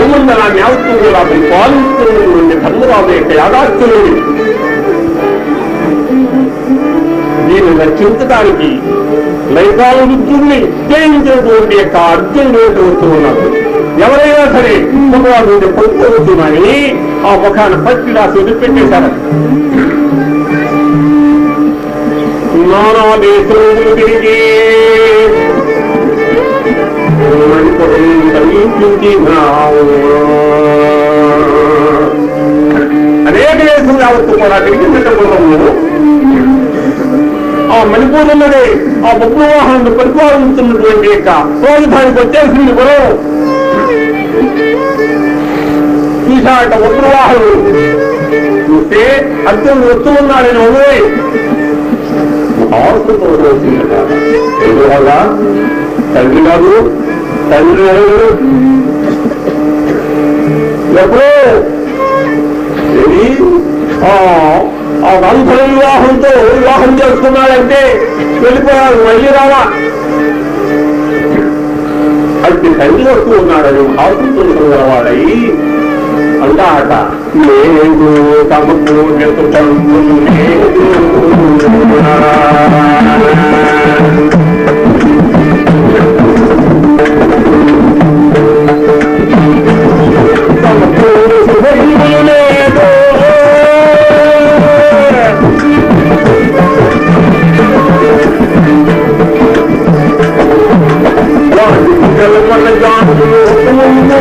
భూమండలాన్ని యావత్తు కూడా పరిపాలిస్తున్నటువంటి ధర్మరాజు యొక్క యాదాస్తులు దీన్ని రక్షించడానికి లైకాల రుద్రుణ్ణి జయించినటువంటి యొక్క అర్జునుడు వస్తూ ఉన్నారు ఎవరైనా సరే భగవాన్ నుండి పొందుతున్నాయని ఆ ముఖాన్ని పట్టి రాసి వదిలిపెట్టేశారు. నానా దేశములు తిరిగి. అనేక దేశం యావత్తు కూడా. తిరిగి ఆ మణిపూర్లోనే ఆ బొమ్మవాహనం పరిపాలించున్నటువంటి యొక్క రాజధానికి వచ్చేసింది గురం చూశాక బొమ్మవాహనుడు చూస్తే అత్యంత వస్తూ ఉన్నాడని ఉంది ఆస్తుతో వచ్చిందట. ఎందువల్ల తండ్రి కాదు తండ్రి ఎవరు? ఎప్పుడో ఆ ఆ వివాహంతో వివాహం చేసుకున్నాడంటే వెళ్ళిపోయాడు మళ్ళీ రావా అంటే తండ్రి వస్తూ ఉన్నాడని ఆశిస్తున్న వాడై అందాట లేదు తమకు ఎదుటంబు మన జాతులు మన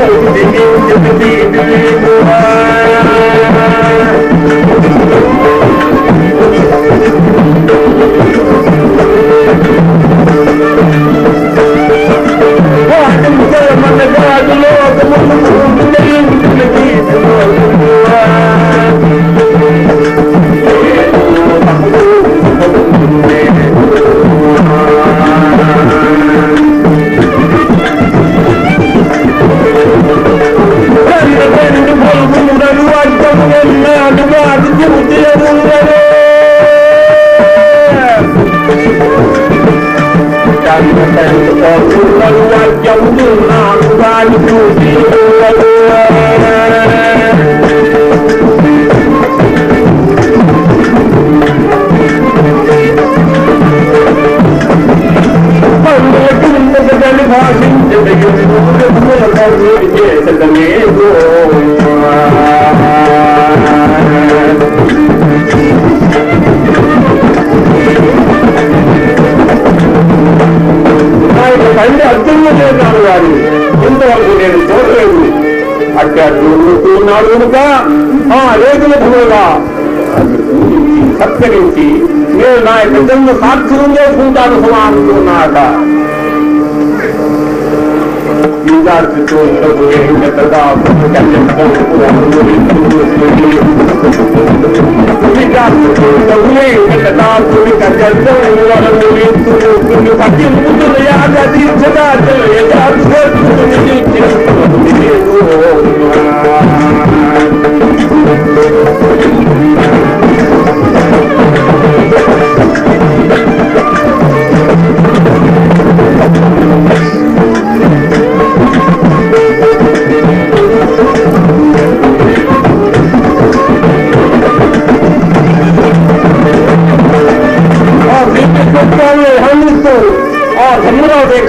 నేను నా యొక్క జన్మ సాక్షులం చేసుకుంటాను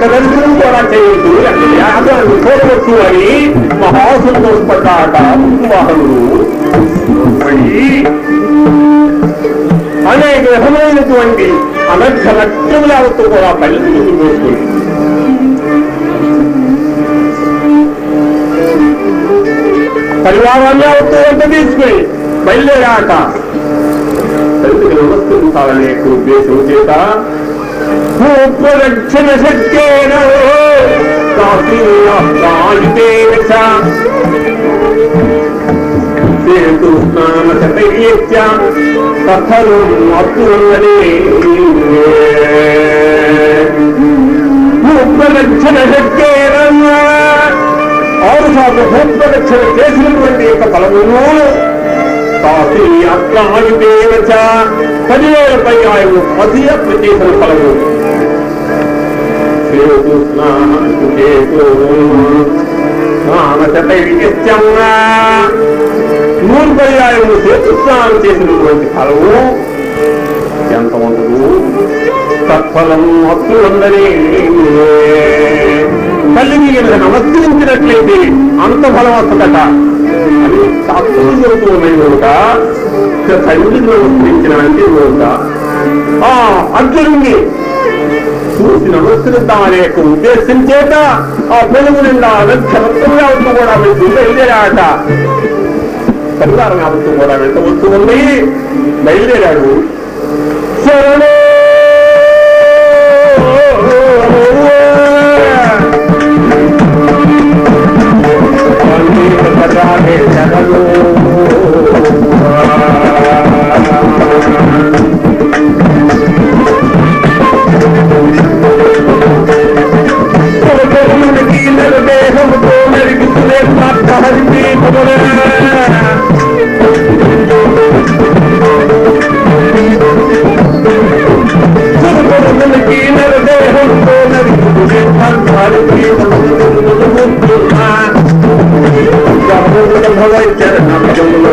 ధర్మరాజు యొక్క దర్శనం కూడా చేయొద్దు యాగాన్ని కోరవచ్చు అని మహాసంతోషపడ్డాట వాహనుడు మళ్ళీ అనేక విధమైనటువంటి అనర్థ లక్ష్యములతో కూడా పల్లెటూరు పోసుకుంది పరివారాన్ని అవుతూ వంట తీసుకుని బయలుదేరాక తండ్రికి నమస్కరించాలనే యొక్క ఉద్దేశం చేత ఉపరక్షణ శక్తేన స్నానశతయ్యచ్చ కథలు ఆరు సార్లు భూప్రదక్షిణ చేసినటువంటి యొక్క ఫలమును కాఫీ అత్రాయుదేవచ పదివేల పై ఆయన పది అప్పు చేసిన ఫలము స్నానశత ఆయన నూరు చేసినటువంటి ఫలము ఎంత ఉండదు తత్ఫలం భక్తులందరి తల్లిని కనుక నమస్కరించినట్లయితే అంత ఫలం వస్తుందట అని శాస్త్రం చెబుతూ ఉన్నాయి ఆ అర్జునుడిని చూసి నమస్కరిద్దామనే యొక్క ఉద్దేశం చేత ఆ పెనుగు నిండా లక్ష్యవంతంగా ఉంటూ కూడా వెళ్తూ బయలుదేరాట పరివారం యావత్తు కూడా వెంట వస్తూ ఉంది బయలుదేరాడు శరణో! శరణో I get another.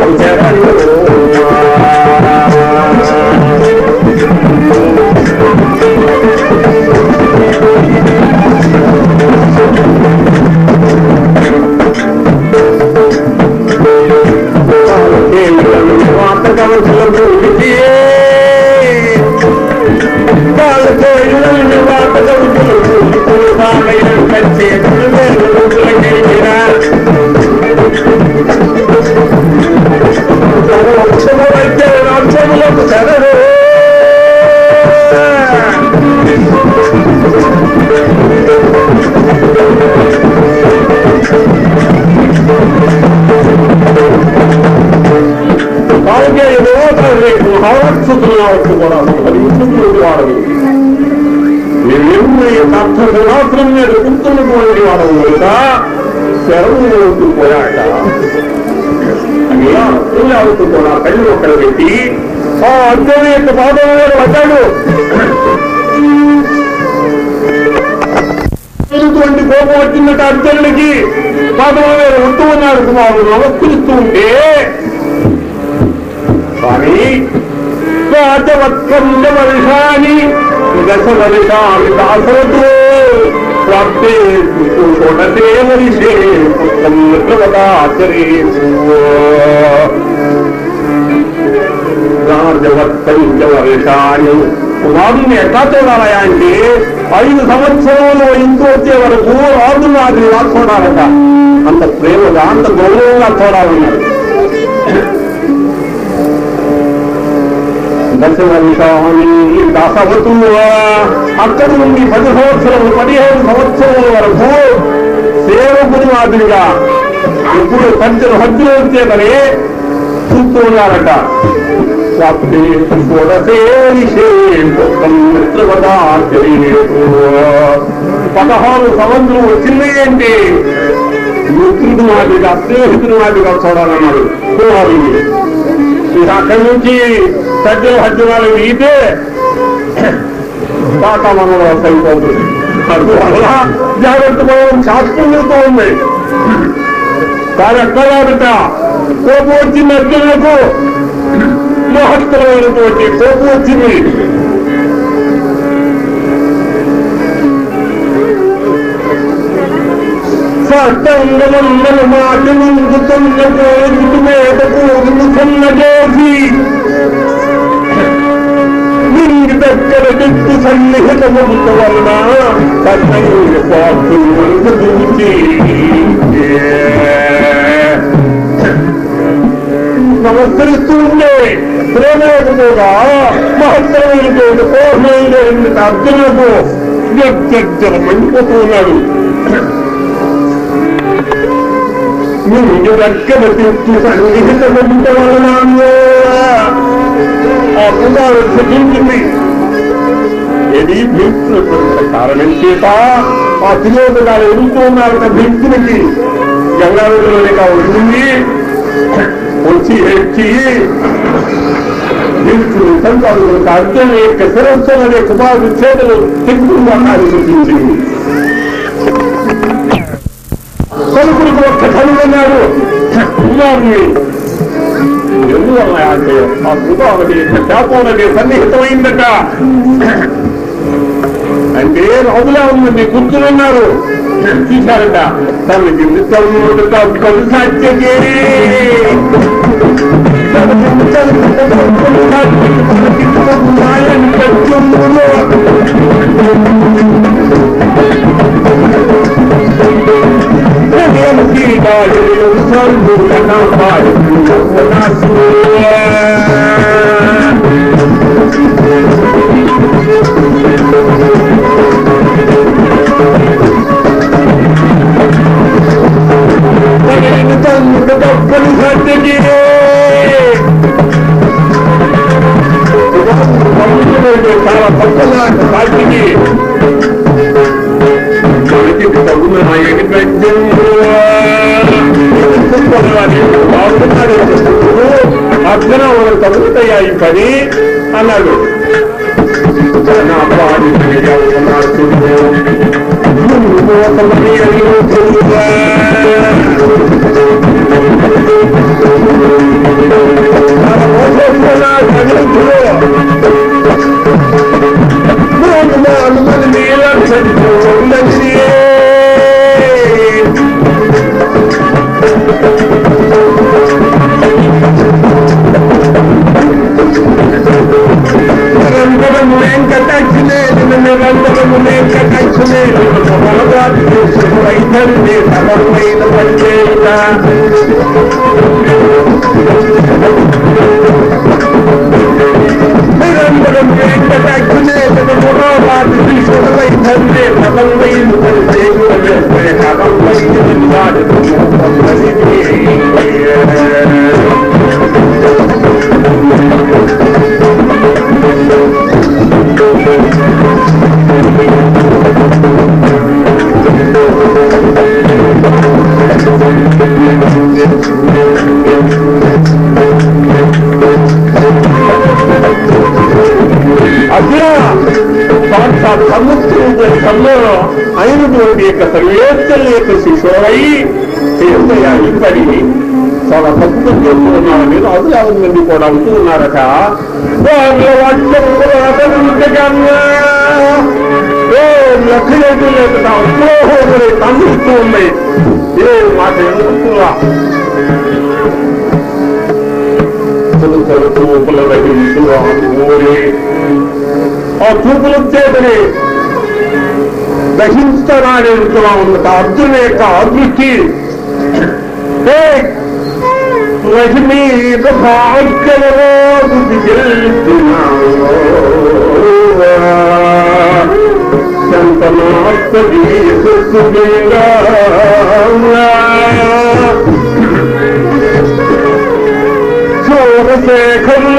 అని అవుతూ కూడా కళ్ళు పెట్టి ఆ అర్జును యొక్క పాదం కోపం వచ్చిందట అర్జునుడికి పాదం మీద ఉంటూ ఉన్నారు కుమారుడు. నమస్కరిస్తూ ఉంటే స్వామి రాజవత్కంద వర్షాన్ని దశ వర్షాన్ని దాసరతో ప్రాప్తే షోడశే వర్షే వర్షాన్ని ఎట్లా చూడాలయా అంటే ఐదు సంవత్సరంలో ఇంటి వచ్చే వరకు రాజు మాదిరిగా చూడాలట. అంత ప్రేమగా అంత గౌరవంగా చూడాలన్నాడు. దశవంశాన్ని దాసవతు అక్కడి నుండి పది సంవత్సరములు పదిహేను సంవత్సరముల వరకు సేవకుని మాదిరిగా ఇప్పుడు సజ్జలు హద్దులు వచ్చేదని చూస్తూ ఉన్నారట. స్వాప్తి పదహారు సంవత్సరం వచ్చింది ఏంటి మిత్రుడు మాదిరిగా స్నేహితుడు మాదిరిగా చూడాలన్నాడు కుమారుడిని అక్కడి నుంచి సజ్జల హజ్జనాలు వీగితే టాటా మనం అయిపోతుంది అందువల్ల జాగ్రత్త పోవడం శాస్త్రం చెబుతూ ఉంది. కానీ ఎక్కడ కోపం వచ్చింది అర్జునులకు. మహత్తరమైనటువంటి కోపం వచ్చింది సత్తంగమందల మాట ముందుతున్న పోయి మీదకు ముఖన్న చేసి నిండి దగ్గర దిక్కు సన్నిహితముంత వలన కన్నంగి పాపు దూచి నమస్కరిస్తూ ఉండే ప్రేమగా మహత్తరమైనటువంటి కోపమైనటువంటి అర్జునులకు వ్యక్తి మండిపోతూ ఉన్నాడు నువ్వు రక్కన వలన ఆ కుమారుడు శపించింది ఏది భీష్ముడు కారణం చేత ఆ తిరోధకాలు ఎదుగుతూ ఉన్నారు భీష్మునికి ఉంటుంది వచ్చి ఎచ్చి భీష్ముడు సంతాలు అర్థం యొక్క శిరస్సు అనే కుమారుడు విచ్చేదలు తెచ్చుకుంటున్నారు చూపించింది కొడుకులకు ఒక్క చదువున్న అన్నాడు. కుమారుని ఎందువల్ల అంటే ఆ భూతావతి శాపం అనేది సన్నిహితమైందట. అంటే రాజులా Narada, Namajim, the Tamu, the Tamu, the Tamu, the Tamu, the Tamu, the Tamu, చాలా తప్పులు చేస్తున్నారని మీద అది యాభై మంది కూడా ఉంటూ ఉన్నారట. వాళ్ళ వాక్యం కూడా అతనుండగా ఏ లెక్కలేదు లేక అపోహములు తమ్ముతూ ఉన్నాయి ఏ మాట చూపుల రహించు ఊరి. ఆ చూపుల చేతని దహించడానికి అర్జున యొక్క అదృష్టి. भुल चंत माती सुठे चोर शेखाज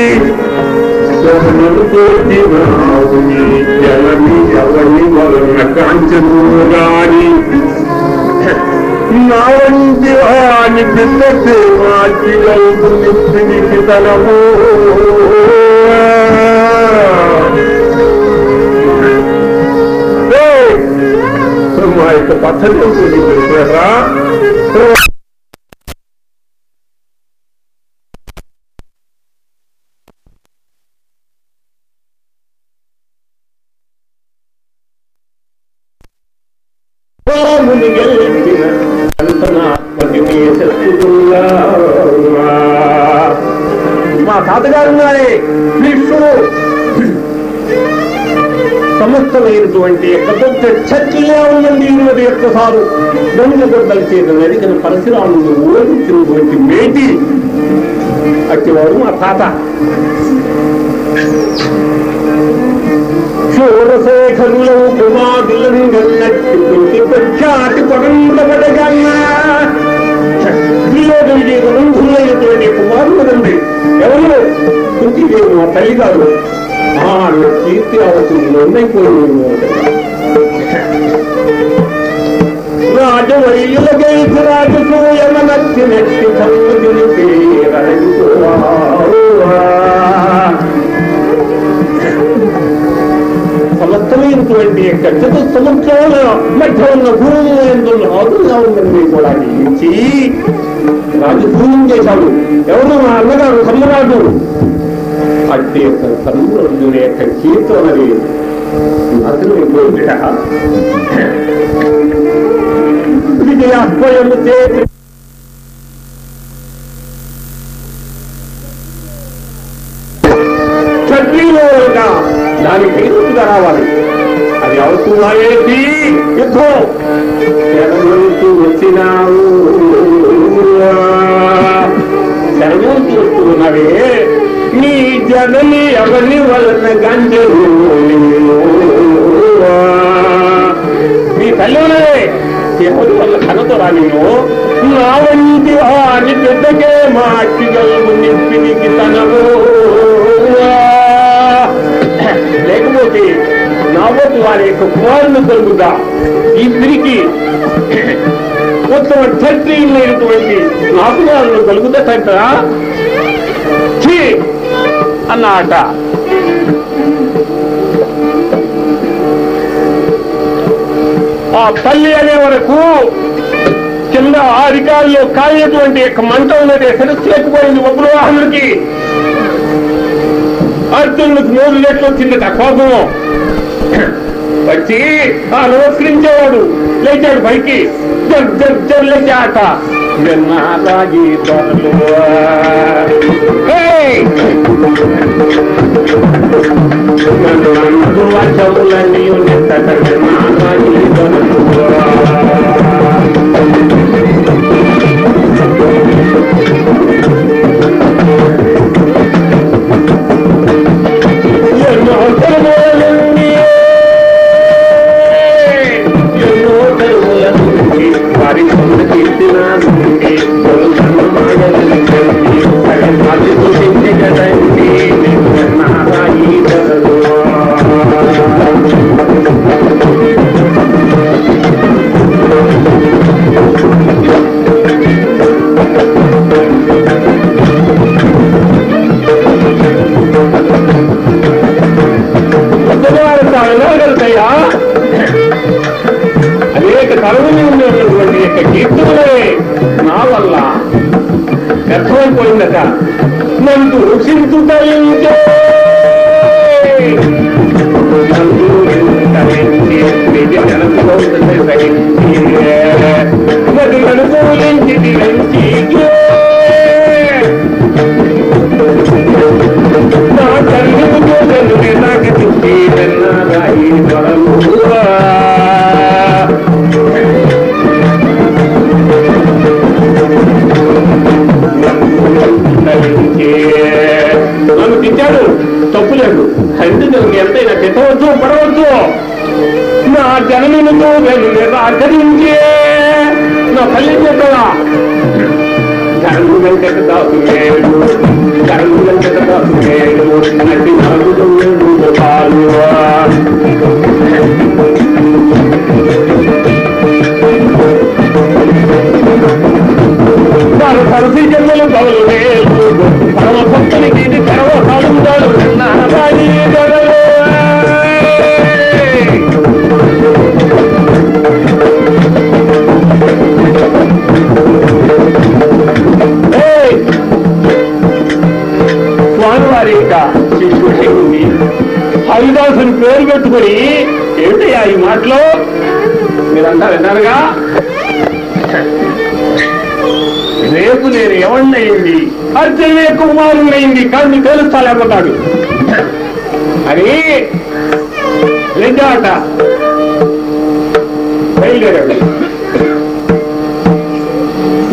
لك أنت نوراني نار الجهان بالنسمات మా తాతగారు ఉన్నారే. భీష్ముడు సమస్తమైనటువంటి యొక్క పెద్ద చర్చలే ఉందండి ఇరువది యొక్క సారు దొంగ దొంగల చేత పరశురాముడు ఓడించినటువంటి మేటి. అట్టివాడు మా తాత. శూర కుమారులను గన్నట్టు కుంటి ప్రఖ్యాతి పడంబడగన్నా దుర్యోధనుడి కుమారులండి ఎవరు? కుంతిదేవి మా తల్లి గారు ఆ కీర్తి అవుతుంది నిర్ణయిపోయింది రాజవైయులకై రాజసూయమనత్తి నెట్టి సమస్తమైనటువంటి యొక్క చతుస్సముద్రాల మధ్య ఉన్న భూమి ఎందు ఆదుగా కూడా నిలిచి రాజభూమి చేశాడు. ఎవరు? మా అన్నగారు సమ్మరాజు అట్టి యొక్క యొక్క కీర్తన అది అసలు చేతి. దానికి రావాలి. అది అవుతున్నాయేంటి? యుద్ధం శరణంతు వచ్చినావు? శరణంతు వస్తున్నవే? నీ జనని ఎవరి వలన గంజరు? నీ తల్లినే ఎవరి వల్ల కనతో రానిను నా వంటి వారి బిడ్డకే మాటిగలము నింపినికి తనవు. లేకపోతే నా వారి యొక్క కుమారులు కలుగుదా ఈ స్త్రీకి ఉత్తమ క్షత్రియులైనటువంటి నా కుమారులు కలుగుతారంటారా ఛీ! అన్నమాట ఆ తల్లి అనే వరకు కింద అధికారులు కాలేటువంటి యొక్క మంట ఉన్నది శిరస్సు లేకపోయింది ఉగ్రవాహనుడికి అర్జునుడికి నోరు లేట్లు వచ్చింది కోపము వచ్చి ఆ నమస్కరించేవాడు లేచాడు పైకి జర్ జర్ జర్ లేచాట విన్నారాగి తోటలు నన్ను వచములన్నీ ఉన్నత విన్నారాగి తోటలు నేను ఆచరించే నా తల్లి చెప్పదా ధర్ము నటి నలుగురు పాలు వారు సరసి జన్మలు గౌలు వేలు పరమ భక్తునికి ఇది సర్వ సాగుతాడు నారాయణ హరిదాసుని పేరు పెట్టుకుని ఏమిటయ్యా ఈ మాటలో? మీరంతా విన్నారుగా? రేపు నేను ఎవరినయింది అర్జునే కుమారుడైంది కానీ తెలుస్తా లేకపోతాడు. అని నిజాట బయలుదేరాడు.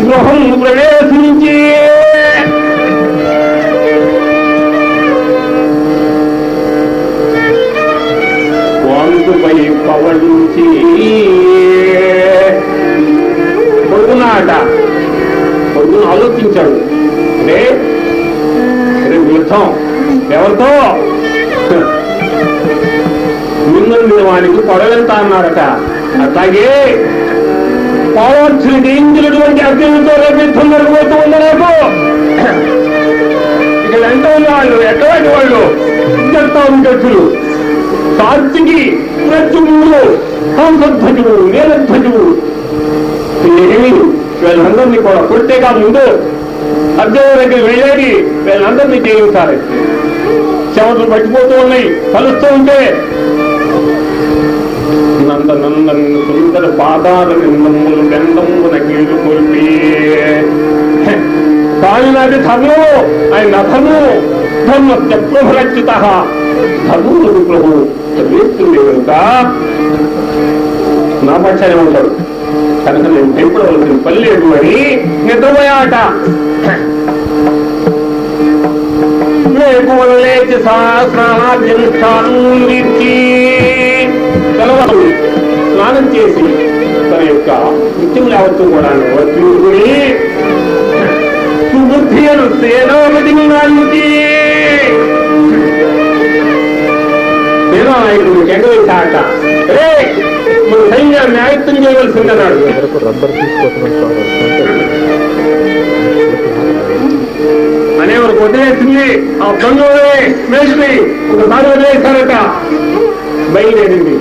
గృహం ప్రవేశించి వెళ్తా అన్నారట. అట్లాగే పోవచ్చు జయించినటువంటి అర్జునుడితో రేపు యుద్ధం జరగబోతూ ఉంది రేపు. ఇక్కడ ఎంత ఉన్న వాళ్ళు ఎటువంటి వాళ్ళు? చెప్తా ఉండొచ్చులు సాత్వికి ప్రత్యుడు హంసధ్వజుడు నీలధ్వజుడు ఏమి? వీళ్ళందరినీ కూడా కొట్టే కాదు ముందు అర్జున దగ్గర వెళ్ళేది వీళ్ళందరినీ జయించాలి. చెమటలు పట్టిపోతూ ఉన్నాయి. కలుస్తూ ఉంటే నంద నందన్ సుందర పాదాల నిందములు గంధమున కీడు కొల్పి కాళినాటి ధర్మము ఆయన ధర్మము ధర్మ ప్రభురక్షిత ధర్మముడు ప్రభు చదివేస్తుంది కనుక నా పక్షానే ఉంటాడు కనుక నేను తెంపవలసిన పని లేదు అని నిద్రపోయాట లేచి సహస్రాద్యం విడిచి స్నానం చేసి తన యొక్క నృత్యం యావత్తు కూడా చూసుకుని సుబుద్ధి అను సేనాపతి నాలుగు సేనానాయకుడు ఎగవేశాట రే మన సైన్యాన్ని ఆయుత్తం చేయవలసిందన్నాడు. వరకు రబ్బర్ తీసుకోవటం అనేవారు వదిలేసింది ఆ బంధువులే మేస్త్రి ఒకసారి వదిలేశారట బయలుదేరింది.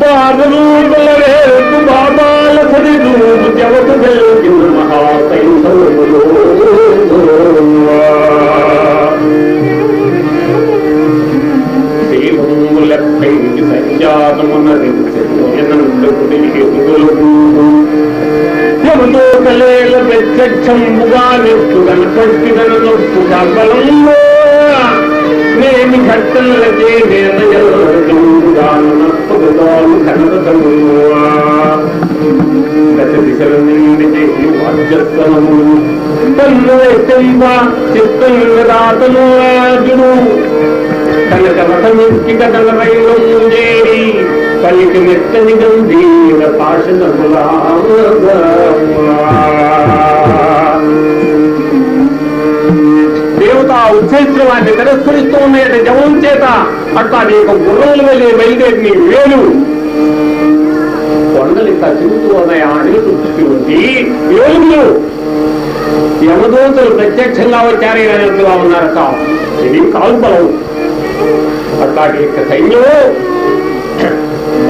బాబలు బలవేపు బాబాల సరిదు జవతు వెలుగిన మహాసైన్సములో శీలములపై కలేల ప్రత్యక్షంబుగా నెట్టు కనపట్టిదన నొప్పు బలంలో నేమి కట్టలకే నేనయలుగాను నప్పదాలు కనపదము దశ దిశల నిండి వాద్యస్తనము తన్ను ఎత్తైవ చిత్తం రాజుడు పలికి మెత్తని గంభీర పాషణములా దేవత వాటిని తిరస్కరిస్తూ ఉన్నాయట జవం చేత అట్లా నీ యొక్క గుర్రలు వెళ్ళి బయలుదేరి నీ వేలు. కొండలు ఇంకా తిరుగుతూ ఉన్నాయా అని చూస్తూ ఉంది. ఏలుగులు యమదూతలు ప్రత్యక్షంగా వచ్చారే అన్నట్టుగా ఉన్నారట. ఇది కాల్పలం. అట్లాంటి యొక్క సైన్యం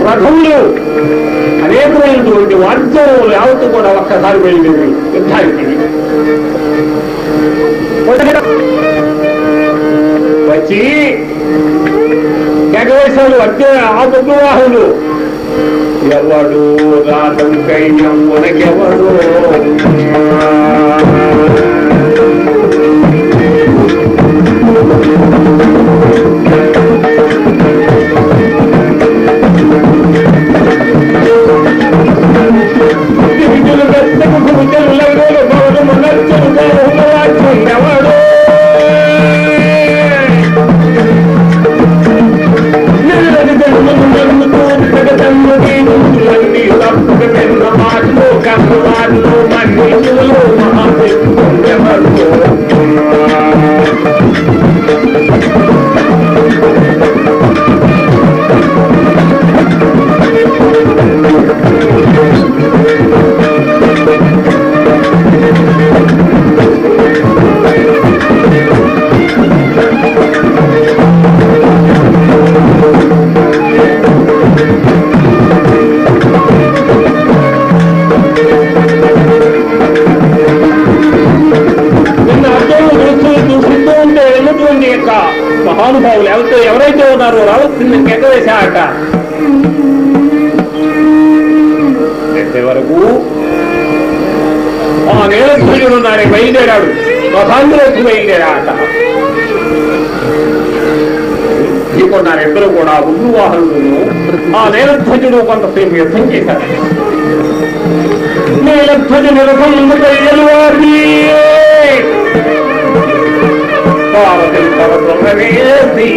రథములు అనేకమైనటువంటి వాద్యములు యావత్తు కూడా ఒక్కసారి వెళ్ళింది. యుద్ధానికి వచ్చి గగవేశాలు వచ్చే ఆ బొగ్గువాహులు ఎవడు రాతం కైన్యం మనకెవడు కొంతసేపు యుద్ధం చేశారు. నీలధ్వజ నిరసంబయ్యలువారి పార్వతి పరదొంగవేసి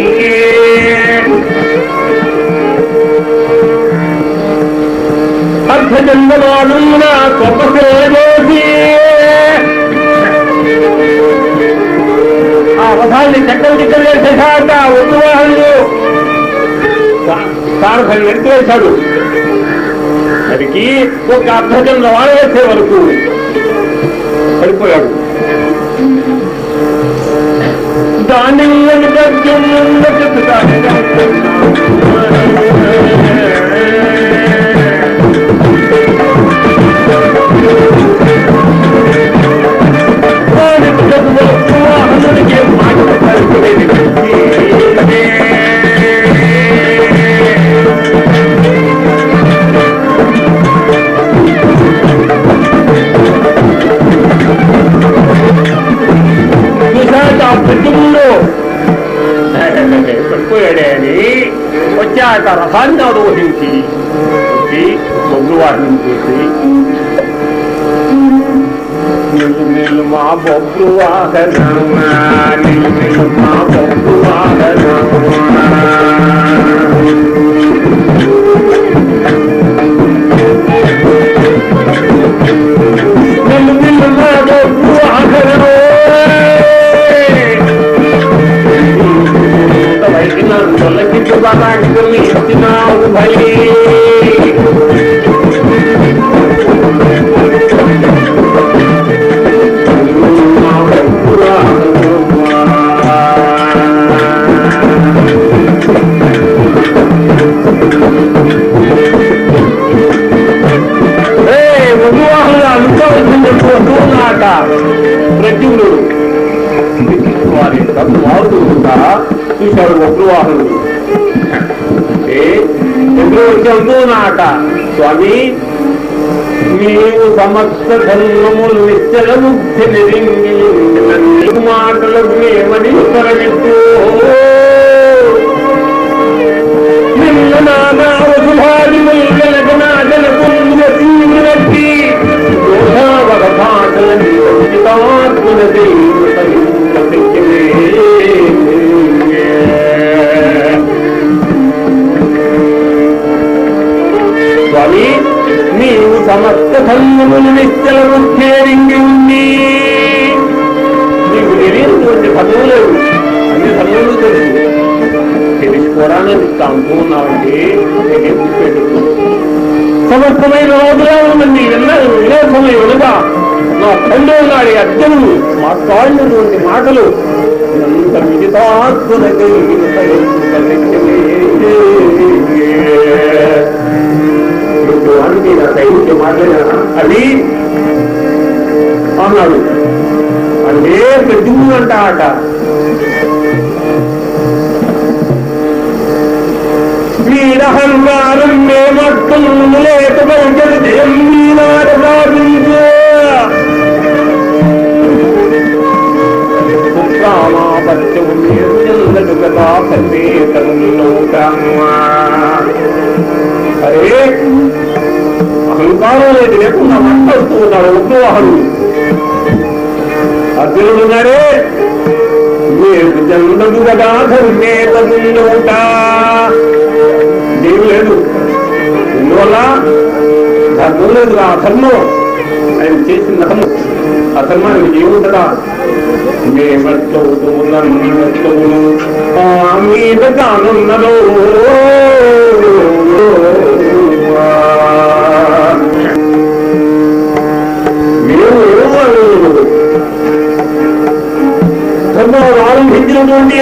అర్ధచందనాడు నా కొప్పసేవేసి ఆ రథాన్ని చక్కలు చిక్కలు చేసేశాక ఉద్వాహంలో తాను ఎత్తు వేశాడు అదికి ఒక అర్ధచంద్ర వాడ వేసే వరకు పడిపోయాడు దాని ప్రతిలో పడిపోయాడే అని వచ్చాక ಪ್ರತಿಯೊಂದು ಬೇಡೇನಿ ಒಚ್ಚಾಕಾರ ಸಾಂಜಾದು ಹಿಂಸಿ ಹಿಂಸಿ ಬೊಗ್ಗುವ ಹಿಂಸಿ ನಿಲ್ಲು ನಿಲ್ಮ ಬೊಗ್ಗುವಾಗ ನಮ್ಮ ನಿಲ್ಲು ನಿಲ್ಮ ಬೊಗ್ಗುವಾಗ ನಮ್ಮ ನಿಲ್ಲು ನಿಲ್ಮ వైద్యనాథ్ తొలగించు బాబాకి ఇచ్చినావు భలే అనుకోవాల్సింది ప్రజలు వారి వారు చూశాడు ఉగ్రవాహనుడు ఎందుకు వచ్చి నాట స్వామి నీవు సమస్త ధర్మములు నిశ్చల ముక్తి నిరింగి మాటలకు ఏమని తొలగిస్తూ సాధించే రామాపత్యం నిర్జల్లడు కదా సందేశంలో అరే అహంకారం లేదు లేకుండా మాట్లాడుతూ ఉన్నాడు ఉగ్రవాహనుడు అర్జునుడు ఉన్నాడే మీరు జన్మదు కదా ధర్మే తదుట లేదు. ఇందువల్ల ధర్మం లేదు ఆ ధర్మం ఆయన చేసిన ధర్మం. ఆ ధర్మానికి ఏముంటదా మేమవుతున్నను మీద కానున్నదో ధర్మం ఆరంభించినటువంటి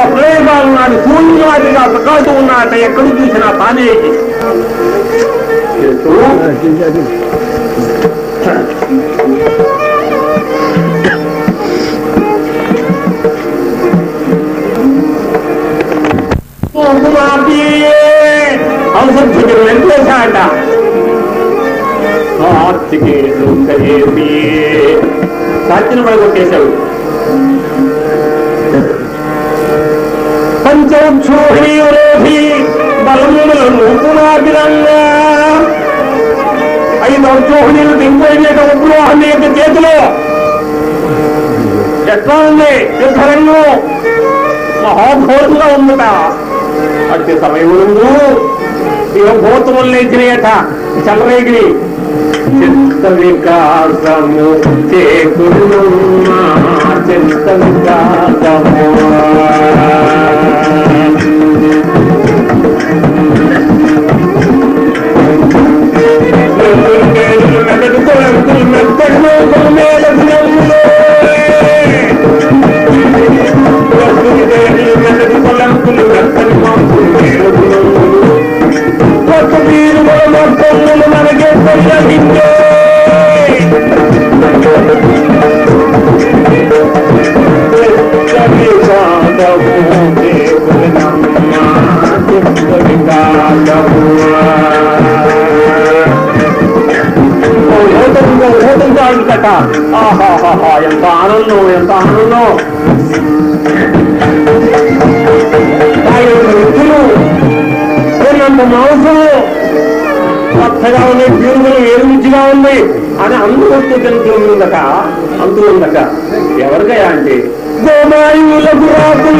ఆ ప్రయోగాలు నాడు శూన్యవాదిగా ప్రకాశం ఉన్నాట ఎక్కడ చూసినా తానే. అవసరం వెంకటేశాట కార్తికేయుడు సాత్యను పడగొట్టేశాడు పంచోక్షోహీరోధి బలములను పునాదిరంగా ఐదు అక్షోహణీలు దింపోయిన ఉపలోహం యొక్క చేతిలో. ఎట్లా ఉంది యుద్ధరంగం మహాఘోరంగా ఉందట అట్టి సమయములందు శివభూతములు లేచినాయట చల్లరేగిరి చింత వికాసము చేకున్నా చింత వికాసము لڳڀا